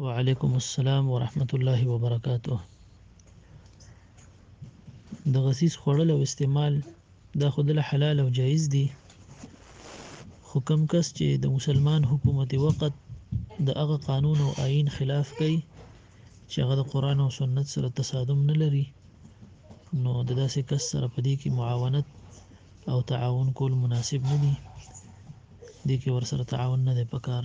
وعلیکم السلام ورحمت الله وبرکاته د غسیس خوړل او استعمال دا خود له حلال او جایز دي خو کم کس چې د مسلمان حکومت وخت د هغه قانون او آئین خلاف کوي چې هغه د قران او سنت سره تصادم نه لري نو د داسې کس سره په دې کې معاونت او تعاون کول مناسب نه دي دې کې ورسره تعاون نه دی پکار